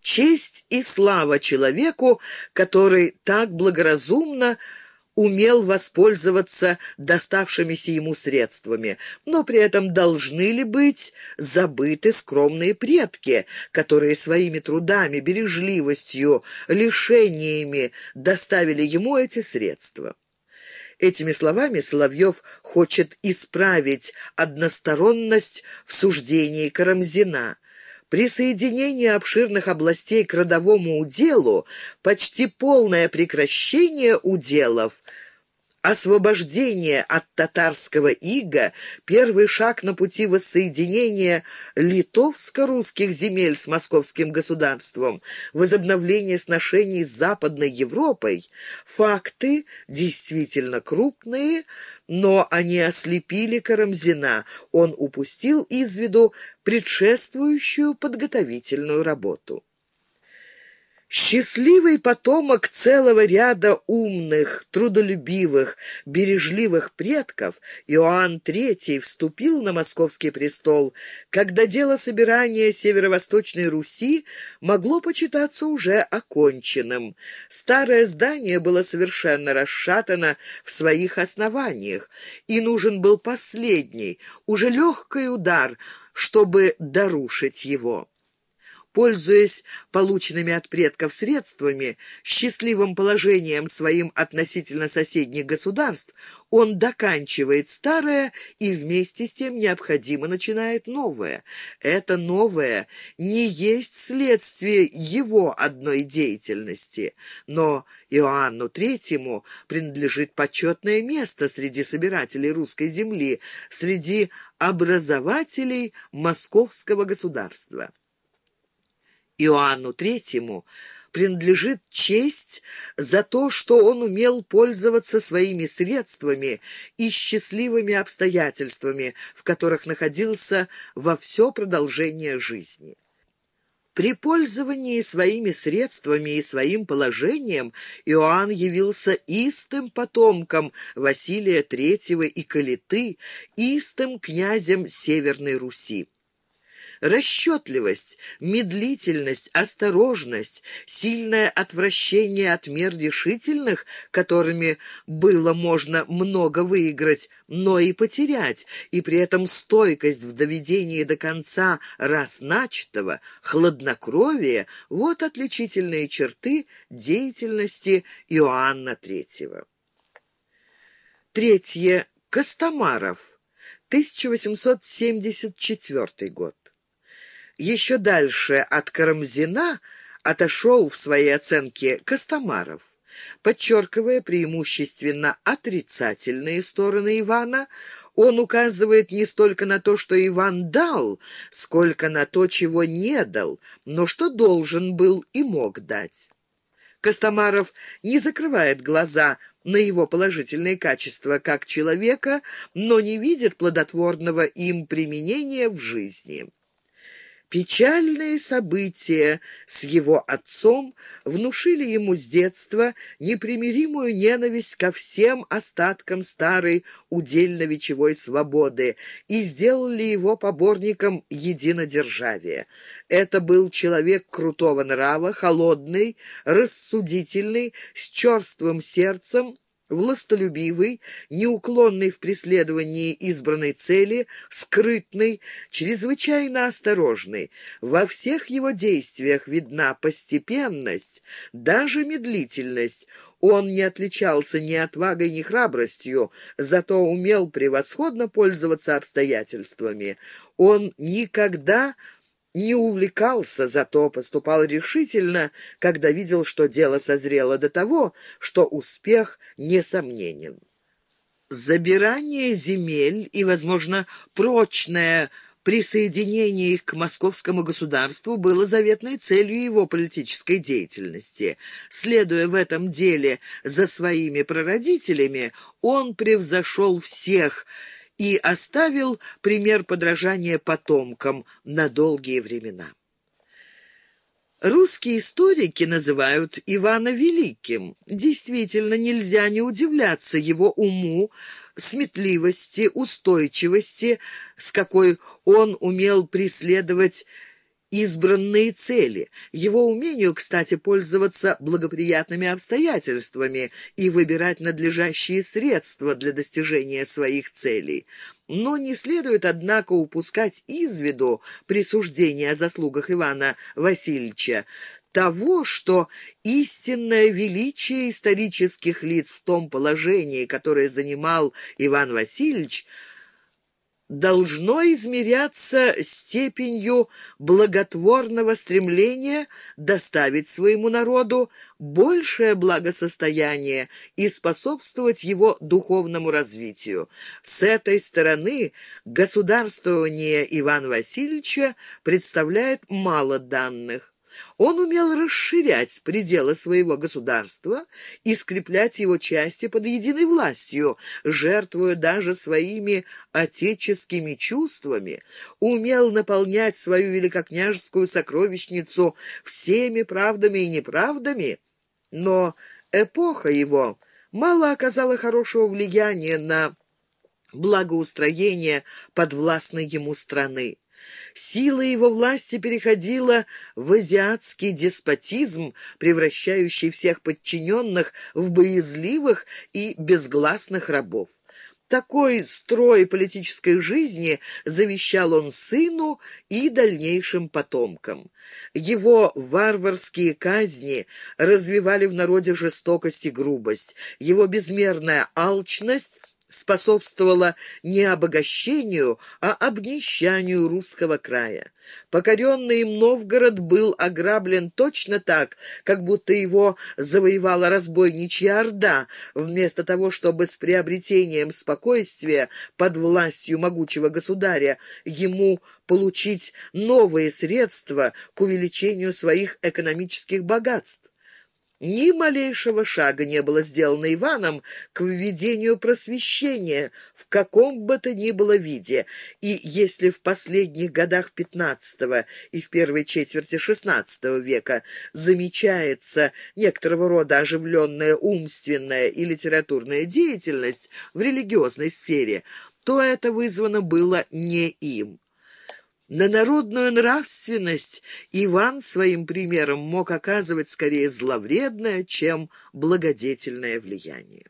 Честь и слава человеку, который так благоразумно умел воспользоваться доставшимися ему средствами, но при этом должны ли быть забыты скромные предки, которые своими трудами, бережливостью, лишениями доставили ему эти средства. Этими словами Соловьев хочет исправить односторонность в суждении Карамзина. Присоединение обширных областей к родовому уделу, почти полное прекращение уделов – Освобождение от татарского ига – первый шаг на пути воссоединения литовско-русских земель с московским государством, возобновление сношений с Западной Европой – факты действительно крупные, но они ослепили Карамзина, он упустил из виду предшествующую подготовительную работу. Счастливый потомок целого ряда умных, трудолюбивых, бережливых предков, Иоанн III вступил на московский престол, когда дело собирания северо-восточной Руси могло почитаться уже оконченным. Старое здание было совершенно расшатано в своих основаниях, и нужен был последний, уже легкий удар, чтобы дорушить его. Пользуясь полученными от предков средствами, счастливым положением своим относительно соседних государств, он доканчивает старое и вместе с тем необходимо начинает новое. Это новое не есть следствие его одной деятельности, но Иоанну Третьему принадлежит почетное место среди собирателей русской земли, среди образователей московского государства. Иоанну Третьему принадлежит честь за то, что он умел пользоваться своими средствами и счастливыми обстоятельствами, в которых находился во все продолжение жизни. При пользовании своими средствами и своим положением Иоанн явился истым потомком Василия III и Калиты, истым князем Северной Руси расчетливость, медлительность, осторожность, сильное отвращение от мер решительных, которыми было можно много выиграть, но и потерять, и при этом стойкость в доведении до конца раз начатого, хладнокровие — вот отличительные черты деятельности Иоанна Третьего. Третье. Костомаров. 1874 год. Еще дальше от Карамзина отошел в своей оценке Костомаров. Подчеркивая преимущественно отрицательные стороны Ивана, он указывает не столько на то, что Иван дал, сколько на то, чего не дал, но что должен был и мог дать. Костомаров не закрывает глаза на его положительные качества как человека, но не видит плодотворного им применения в жизни. Печальные события с его отцом внушили ему с детства непримиримую ненависть ко всем остаткам старой удельно-вечевой свободы и сделали его поборником единодержавия. Это был человек крутого нрава, холодный, рассудительный, с черствым сердцем, властолюбивый, неуклонный в преследовании избранной цели, скрытный, чрезвычайно осторожный. Во всех его действиях видна постепенность, даже медлительность. Он не отличался ни отвагой, ни храбростью, зато умел превосходно пользоваться обстоятельствами. Он никогда не увлекался, зато поступал решительно, когда видел, что дело созрело до того, что успех несомненен. Забирание земель и, возможно, прочное присоединение их к московскому государству было заветной целью его политической деятельности. Следуя в этом деле за своими прародителями, он превзошел всех – и оставил пример подражания потомкам на долгие времена. Русские историки называют Ивана Великим. Действительно, нельзя не удивляться его уму, сметливости, устойчивости, с какой он умел преследовать избранные цели, его умению, кстати, пользоваться благоприятными обстоятельствами и выбирать надлежащие средства для достижения своих целей. Но не следует, однако, упускать из виду присуждение о заслугах Ивана Васильевича, того, что истинное величие исторических лиц в том положении, которое занимал Иван Васильевич, должно измеряться степенью благотворного стремления доставить своему народу большее благосостояние и способствовать его духовному развитию. С этой стороны государствование Ивана Васильевича представляет мало данных. Он умел расширять пределы своего государства и скреплять его части под единой властью, жертвуя даже своими отеческими чувствами, умел наполнять свою великокняжескую сокровищницу всеми правдами и неправдами, но эпоха его мало оказала хорошего влияния на благоустроение подвластной ему страны. Сила его власти переходила в азиатский деспотизм, превращающий всех подчиненных в боязливых и безгласных рабов. Такой строй политической жизни завещал он сыну и дальнейшим потомкам. Его варварские казни развивали в народе жестокость и грубость. Его безмерная алчность способствовало не обогащению, а обнищанию русского края. Покоренный им Новгород был ограблен точно так, как будто его завоевала разбойничья орда, вместо того, чтобы с приобретением спокойствия под властью могучего государя ему получить новые средства к увеличению своих экономических богатств. Ни малейшего шага не было сделано Иваном к введению просвещения в каком бы то ни было виде, и если в последних годах XV и в первой четверти XVI века замечается некоторого рода оживленная умственная и литературная деятельность в религиозной сфере, то это вызвано было не им. На народную нравственность Иван своим примером мог оказывать скорее зловредное, чем благодетельное влияние.